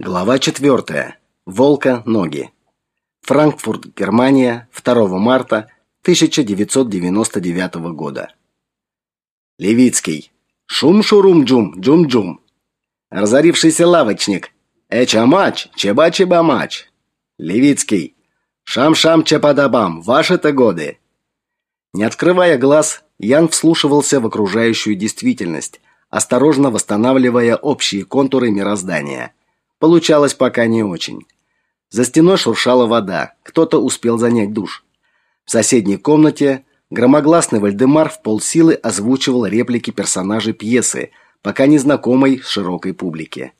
Глава 4. Волка ноги. Франкфурт, Германия, 2 марта 1999 года. Левицкий. Шум-шурум-джум, джум-джум. Разорившийся лавочник. Эча-мач, чеба-чеба-мач. Левицкий. Шам-шам-чепадабам, ваши-то годы. Не открывая глаз, Ян вслушивался в окружающую действительность, осторожно восстанавливая общие контуры мироздания – Получалось пока не очень. За стеной шуршала вода. Кто-то успел занять душ. В соседней комнате громогласный Вальдемар в полсилы озвучивал реплики персонажей пьесы, пока незнакомой широкой публике.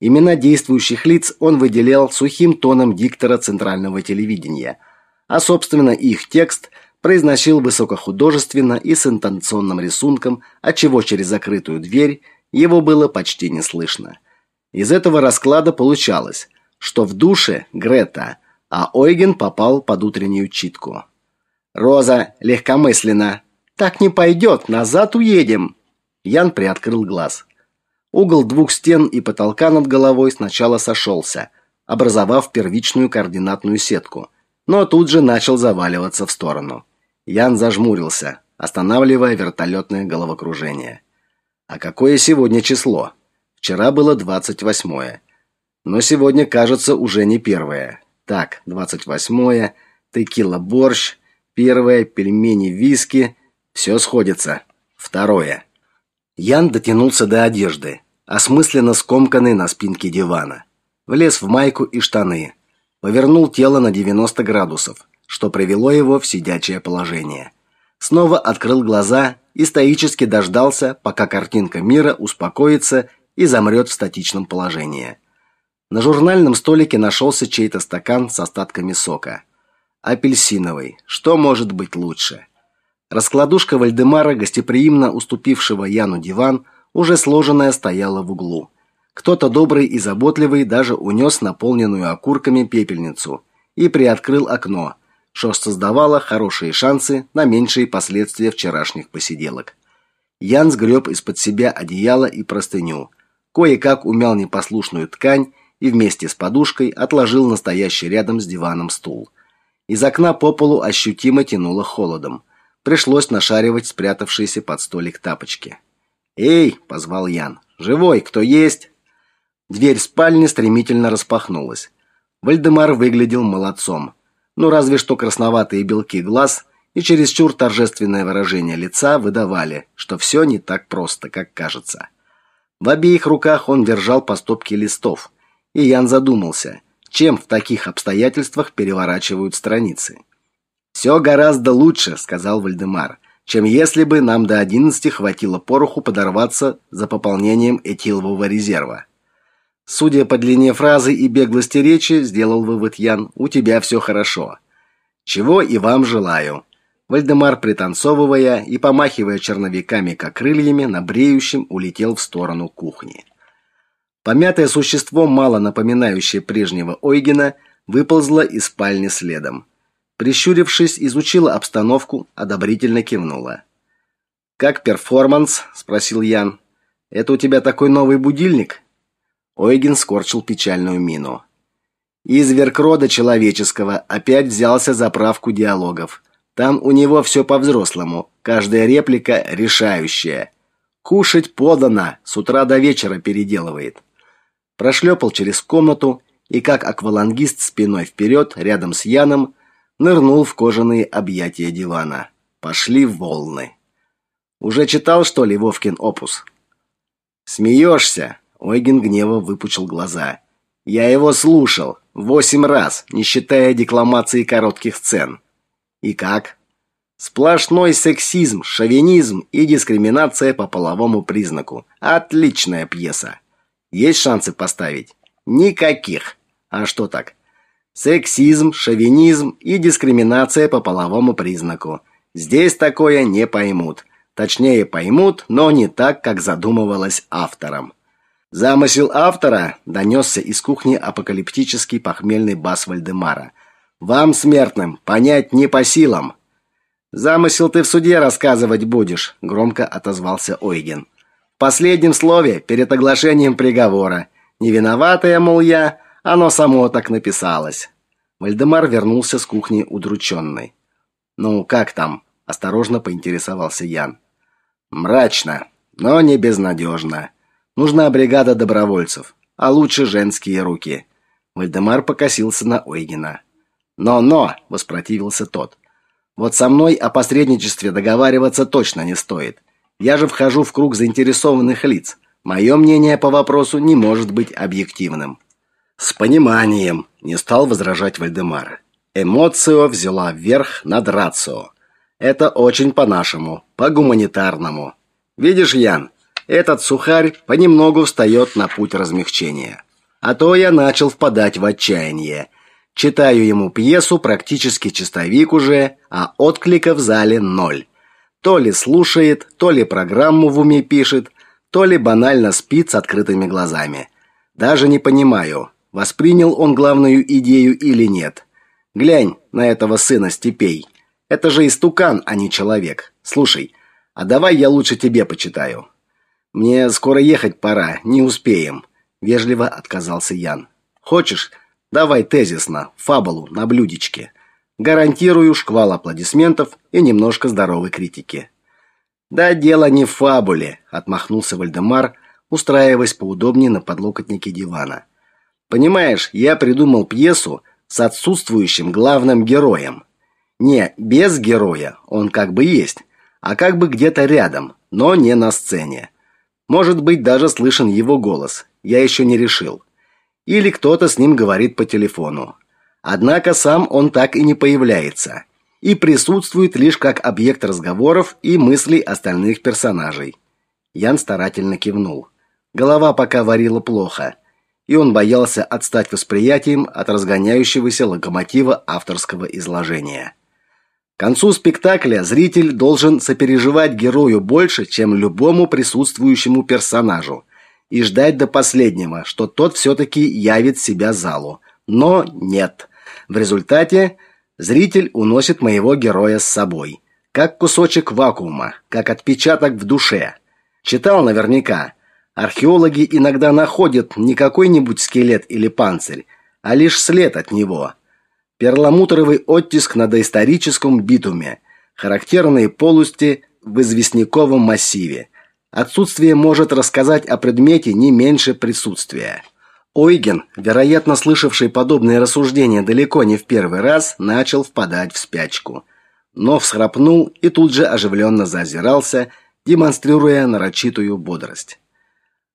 Имена действующих лиц он выделял сухим тоном диктора центрального телевидения, а собственно их текст произносил высокохудожественно и с интонационным рисунком, отчего через закрытую дверь его было почти не слышно. Из этого расклада получалось, что в душе Грета, а Ойген попал под утреннюю читку. Роза легкомысленно. Так не пойдет, назад уедем. Ян приоткрыл глаз. Угол двух стен и потолка над головой сначала сошелся, образовав первичную координатную сетку, но тут же начал заваливаться в сторону. Ян зажмурился, останавливая вертолетное головокружение. А какое сегодня число? Вчера было двадцать восьмое. Но сегодня, кажется, уже не первое. Так, двадцать восьмое, текила-борщ, первое, пельмени-виски. Все сходится. Второе. Ян дотянулся до одежды, осмысленно скомканной на спинке дивана. Влез в майку и штаны. Повернул тело на 90 градусов, что привело его в сидячее положение. Снова открыл глаза и стоически дождался, пока картинка мира успокоится и замрет в статичном положении. На журнальном столике нашелся чей-то стакан с остатками сока. Апельсиновый. Что может быть лучше? Раскладушка Вальдемара, гостеприимно уступившего Яну диван, уже сложенная стояла в углу. Кто-то добрый и заботливый даже унес наполненную окурками пепельницу и приоткрыл окно, что создавало хорошие шансы на меньшие последствия вчерашних посиделок. Ян сгреб из-под себя одеяло и простыню, кое-как умял непослушную ткань и вместе с подушкой отложил настоящий рядом с диваном стул. Из окна по полу ощутимо тянуло холодом. Пришлось нашаривать спрятавшиеся под столик тапочки. "Эй", позвал Ян. "Живой, кто есть?" Дверь спальни стремительно распахнулась. Вальдемар выглядел молодцом. Ну разве что красноватые белки глаз и чересчур торжественное выражение лица выдавали, что все не так просто, как кажется. В обеих руках он держал по стопке листов, и Ян задумался, чем в таких обстоятельствах переворачивают страницы. «Все гораздо лучше», — сказал Вальдемар, «чем если бы нам до одиннадцати хватило пороху подорваться за пополнением этилового резерва». Судя по длине фразы и беглости речи, сделал вывод Ян, у тебя все хорошо. Чего и вам желаю. Вальдемар, пританцовывая и помахивая черновиками как крыльями, на бреющем улетел в сторону кухни. Помятое существо, мало напоминающее прежнего Ойгена, выползло из спальни следом. Прищурившись, изучила обстановку, одобрительно кивнула. «Как перформанс?» – спросил Ян. «Это у тебя такой новый будильник?» Ойген скорчил печальную мину. Изверг рода человеческого опять взялся за правку диалогов. Там у него все по-взрослому, каждая реплика решающая. Кушать подано, с утра до вечера переделывает. Прошлепал через комнату и как аквалангист спиной вперед, рядом с Яном, нырнул в кожаные объятия дивана. Пошли волны. Уже читал, что ли, Вовкин опус? Смеешься? Ойген гнево выпучил глаза. Я его слушал восемь раз, не считая декламации коротких сцен. И как? Сплошной сексизм, шовинизм и дискриминация по половому признаку. Отличная пьеса. Есть шансы поставить? Никаких. А что так? Сексизм, шовинизм и дискриминация по половому признаку. Здесь такое не поймут. Точнее, поймут, но не так, как задумывалось автором. Замысел автора донесся из кухни апокалиптический похмельный бас Вальдемара – вам, смертным, понять не по силам. Замысел ты в суде рассказывать будешь, громко отозвался Ойген. В последнем слове перед оглашением приговора. Не виноватая, мол, я, оно само так написалось. Вальдемар вернулся с кухни удрученный. «Ну, как там?» – осторожно поинтересовался Ян. «Мрачно, но не безнадежно. Нужна бригада добровольцев, а лучше женские руки». Вальдемар покосился на Ойгена. «Но-но!» – воспротивился тот. «Вот со мной о посредничестве договариваться точно не стоит. Я же вхожу в круг заинтересованных лиц. Мое мнение по вопросу не может быть объективным». «С пониманием», – не стал возражать Вальдемар. Эмоцио взяла вверх над рацио. Это очень по-нашему, по-гуманитарному. Видишь, Ян, этот сухарь понемногу встает на путь размягчения. А то я начал впадать в отчаяние. Читаю ему пьесу, практически чистовик уже, а отклика в зале ноль. То ли слушает, то ли программу в уме пишет, то ли банально спит с открытыми глазами. Даже не понимаю, воспринял он главную идею или нет. Глянь на этого сына степей. Это же истукан, а не человек. Слушай, а давай я лучше тебе почитаю. Мне скоро ехать пора, не успеем вежливо отказался Ян. Хочешь, давай тезисно, фабулу на блюдечке. Гарантирую шквал аплодисментов и немножко здоровой критики. Да дело не в фабуле, отмахнулся Вальдемар, устраиваясь поудобнее на подлокотнике дивана. Понимаешь, я придумал пьесу с отсутствующим главным героем. Не без героя, он как бы есть, а как бы где-то рядом, но не на сцене. Может быть, даже слышен его голос. Я еще не решил. Или кто-то с ним говорит по телефону. Однако сам он так и не появляется и присутствует лишь как объект разговоров и мыслей остальных персонажей. Ян старательно кивнул. Голова пока варила плохо, и он боялся отстать восприятием от разгоняющегося локомотива авторского изложения. К концу спектакля зритель должен сопереживать герою больше, чем любому присутствующему персонажу, и ждать до последнего, что тот все-таки явит себя залу. Но нет. В результате зритель уносит моего героя с собой, как кусочек вакуума, как отпечаток в душе. Читал наверняка. Археологи иногда находят не какой-нибудь скелет или панцирь, а лишь след от него – перламутровый оттиск на доисторическом битуме, характерные полости в известняковом массиве. Отсутствие может рассказать о предмете не меньше присутствия. Ойген, вероятно слышавший подобные рассуждения далеко не в первый раз, начал впадать в спячку. Но всхрапнул и тут же оживленно зазирался, демонстрируя нарочитую бодрость.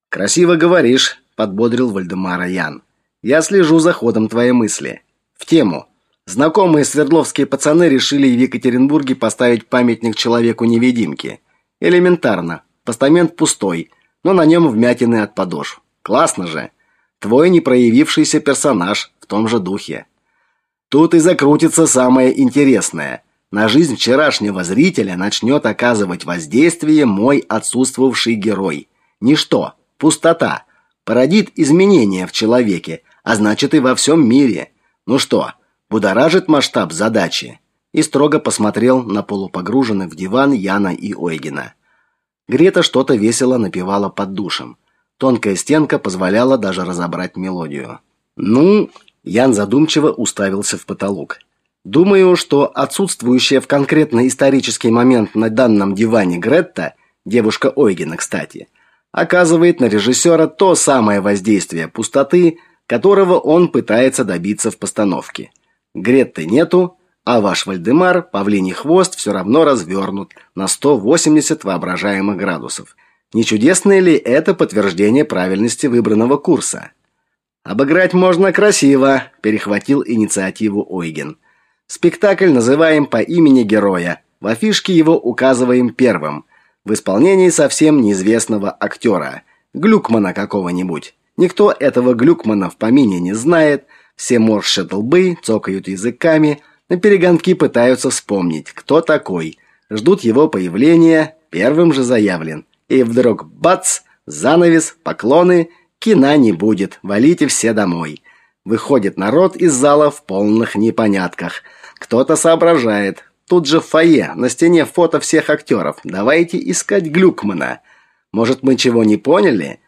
«Красиво говоришь», – подбодрил Вальдемара Ян. «Я слежу за ходом твоей мысли. В тему. Знакомые свердловские пацаны решили в Екатеринбурге поставить памятник человеку-невидимке. Элементарно. Постамент пустой, но на нем вмятины от подошв. Классно же. Твой непроявившийся персонаж в том же духе. Тут и закрутится самое интересное. На жизнь вчерашнего зрителя начнет оказывать воздействие мой отсутствовавший герой. Ничто, пустота, породит изменения в человеке, а значит и во всем мире. Ну что, будоражит масштаб задачи, и строго посмотрел на полупогруженных в диван Яна и Ойгена. Грета что-то весело напевала под душем. Тонкая стенка позволяла даже разобрать мелодию. Ну, Ян задумчиво уставился в потолок. Думаю, что отсутствующая в конкретно исторический момент на данном диване Гретта, девушка Ойгена, кстати, оказывает на режиссера то самое воздействие пустоты, которого он пытается добиться в постановке. Гретты нету, а ваш Вальдемар, павлиний хвост, все равно развернут на 180 воображаемых градусов. Не чудесное ли это подтверждение правильности выбранного курса? Обыграть можно красиво, перехватил инициативу Ойген. Спектакль называем по имени героя. В афишке его указываем первым, в исполнении совсем неизвестного актера, Глюкмана какого-нибудь. Никто этого Глюкмана в помине не знает, все морщат лбы, цокают языками, на перегонки пытаются вспомнить, кто такой. Ждут его появления, первым же заявлен. И вдруг бац, занавес, поклоны, кино не будет, валите все домой. Выходит народ из зала в полных непонятках. Кто-то соображает. Тут же в фойе, на стене фото всех актеров. Давайте искать Глюкмана. Может, мы чего не поняли?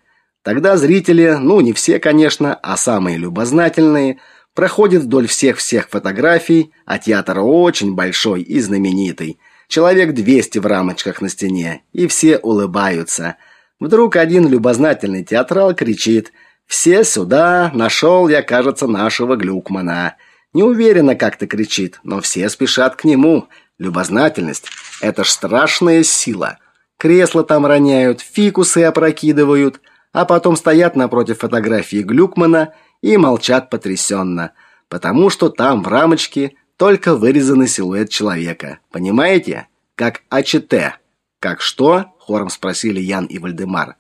Тогда зрители, ну не все, конечно, а самые любознательные, проходят вдоль всех-всех фотографий, а театр очень большой и знаменитый. Человек 200 в рамочках на стене, и все улыбаются. Вдруг один любознательный театрал кричит: "Все сюда, нашел я, кажется, нашего Глюкмана". Неуверенно как-то кричит, но все спешат к нему. Любознательность это ж страшная сила. Кресла там роняют, фикусы опрокидывают а потом стоят напротив фотографии Глюкмана и молчат потрясенно, потому что там в рамочке только вырезанный силуэт человека. Понимаете? Как АЧТ. Как что? хором спросили Ян и Вальдемар.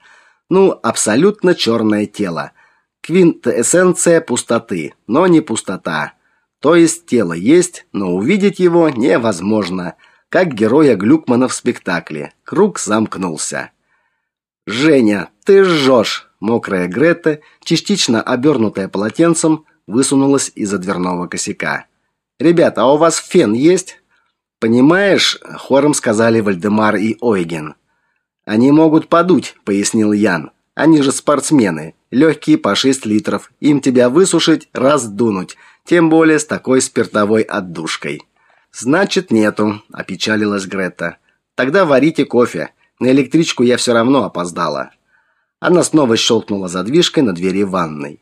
Ну, абсолютно черное тело. Квинтэссенция пустоты, но не пустота. То есть тело есть, но увидеть его невозможно, как героя Глюкмана в спектакле. Круг замкнулся. Женя, ты жжешь!» Мокрая Грета, частично обернутая полотенцем, высунулась из-за дверного косяка. «Ребята, а у вас фен есть?» «Понимаешь», — хором сказали Вальдемар и Ойген. «Они могут подуть», — пояснил Ян. «Они же спортсмены. Легкие по 6 литров. Им тебя высушить, раздунуть. Тем более с такой спиртовой отдушкой». «Значит, нету», — опечалилась Грета. «Тогда варите кофе. На электричку я все равно опоздала». Она снова щелкнула задвижкой на двери ванной.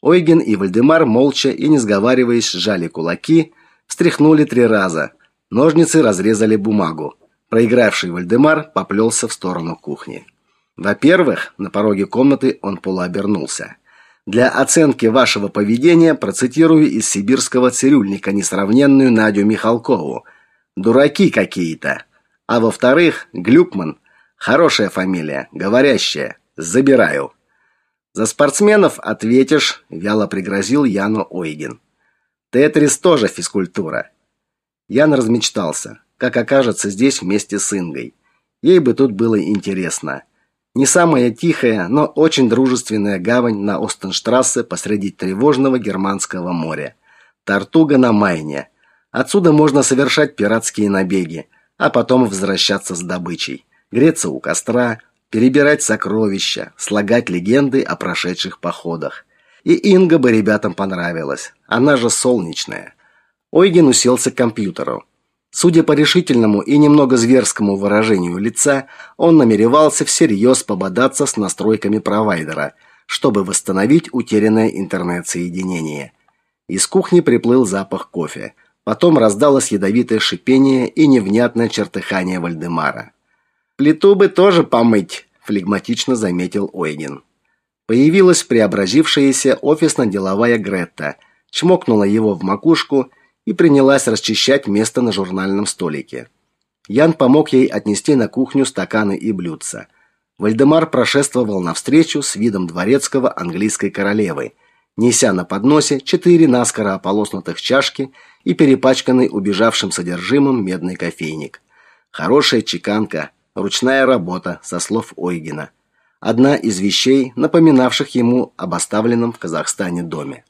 Ойген и Вальдемар молча и не сговариваясь сжали кулаки, встряхнули три раза. Ножницы разрезали бумагу. Проигравший Вальдемар поплелся в сторону кухни. Во-первых, на пороге комнаты он полуобернулся. Для оценки вашего поведения процитирую из сибирского цирюльника несравненную Надю Михалкову. Дураки какие-то. А во-вторых, Глюкман хорошая фамилия, говорящая. Забираю. За спортсменов ответишь, вяло пригрозил Яну Ойген. Тетрис тоже физкультура. Ян размечтался, как окажется здесь вместе с Ингой. Ей бы тут было интересно. Не самая тихая, но очень дружественная гавань на Остенштрассе посреди тревожного германского моря. Тартуга на Майне. Отсюда можно совершать пиратские набеги, а потом возвращаться с добычей, греться у костра, перебирать сокровища, слагать легенды о прошедших походах. И Инга бы ребятам понравилась. Она же солнечная. Ойген уселся к компьютеру. Судя по решительному и немного зверскому выражению лица, он намеревался всерьез пободаться с настройками провайдера, чтобы восстановить утерянное интернет-соединение. Из кухни приплыл запах кофе. Потом раздалось ядовитое шипение и невнятное чертыхание Вальдемара. Плиту бы тоже помыть, флегматично заметил Ойген. Появилась преобразившаяся офисно-деловая Гретта, чмокнула его в макушку и принялась расчищать место на журнальном столике. Ян помог ей отнести на кухню стаканы и блюдца. Вальдемар прошествовал навстречу с видом дворецкого английской королевы, неся на подносе четыре наскоро ополоснутых чашки и перепачканный убежавшим содержимым медный кофейник. Хорошая чеканка, ручная работа, со слов Ойгена. Одна из вещей, напоминавших ему об оставленном в Казахстане доме.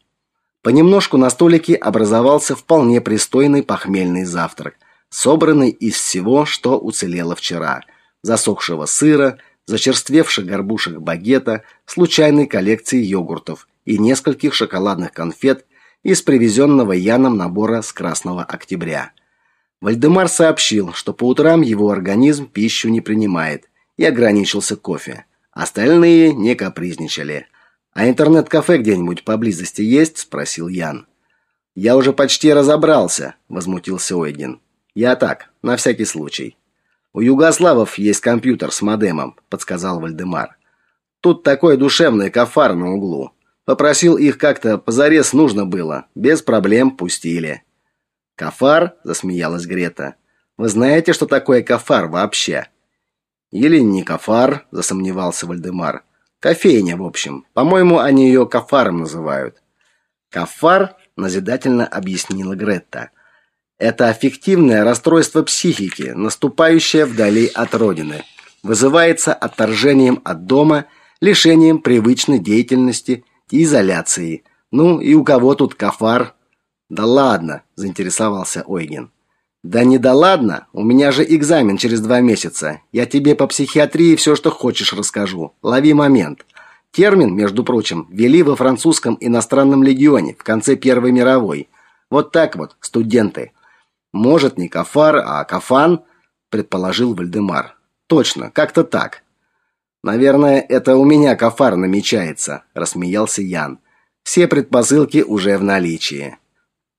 Понемножку на столике образовался вполне пристойный похмельный завтрак, собранный из всего, что уцелело вчера: засохшего сыра, зачерствевших горбушек багета, случайной коллекции йогуртов и нескольких шоколадных конфет из привезенного Яном набора с Красного Октября. Вальдемар сообщил, что по утрам его организм пищу не принимает и ограничился кофе. Остальные не капризничали. А интернет-кафе где-нибудь поблизости есть, спросил Ян. Я уже почти разобрался, возмутился Ойген. Я так, на всякий случай. У югославов есть компьютер с модемом, подсказал Вальдемар. Тут такой душевный кафар на углу. Попросил их как-то позарез нужно было, без проблем пустили. Кафар, засмеялась Грета. Вы знаете, что такое кафар вообще? Или не кафар, засомневался Вальдемар. Кофейня, в общем. По-моему, они ее кафаром называют. Кафар, назидательно объяснила Грета. Это аффективное расстройство психики, наступающее вдали от родины. Вызывается отторжением от дома, лишением привычной деятельности и изоляцией. Ну, и у кого тут кафар? Да ладно, заинтересовался Ойген. Да не да ладно, у меня же экзамен через два месяца. Я тебе по психиатрии все, что хочешь, расскажу. Лови момент. Термин, между прочим, ввели во французском иностранном легионе в конце Первой мировой. Вот так вот, студенты. Может, не кафар, а кафан, предположил Вальдемар. Точно, как-то так. Наверное, это у меня кафар намечается, рассмеялся Ян. Все предпосылки уже в наличии.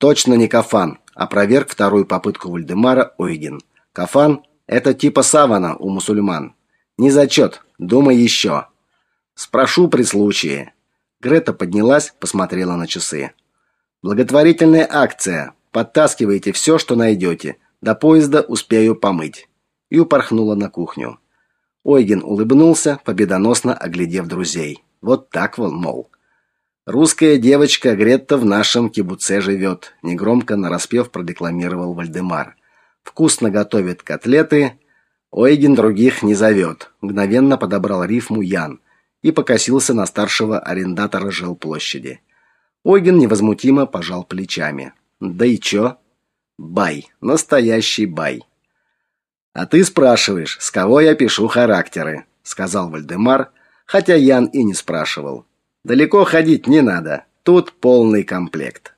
Точно не кафан, опроверг вторую попытку Вальдемара Ойген. Кафан это типа савана у мусульман. Не зачет, думай еще. Спрошу при случае. Грета поднялась, посмотрела на часы. Благотворительная акция. Подтаскивайте все, что найдете. До поезда успею помыть. И упорхнула на кухню. Ойген улыбнулся, победоносно оглядев друзей. Вот так вон, мол. Русская девочка Гретта в нашем кибуце живет», — негромко нараспев продекламировал Вальдемар. Вкусно готовит котлеты, Ойген других не зовет. Мгновенно подобрал рифму Ян и покосился на старшего арендатора жилплощади. Ойген невозмутимо пожал плечами. Да и чё? Бай, настоящий бай. А ты спрашиваешь, с кого я пишу характеры, сказал Вальдемар, хотя Ян и не спрашивал. Далеко ходить не надо. Тут полный комплект.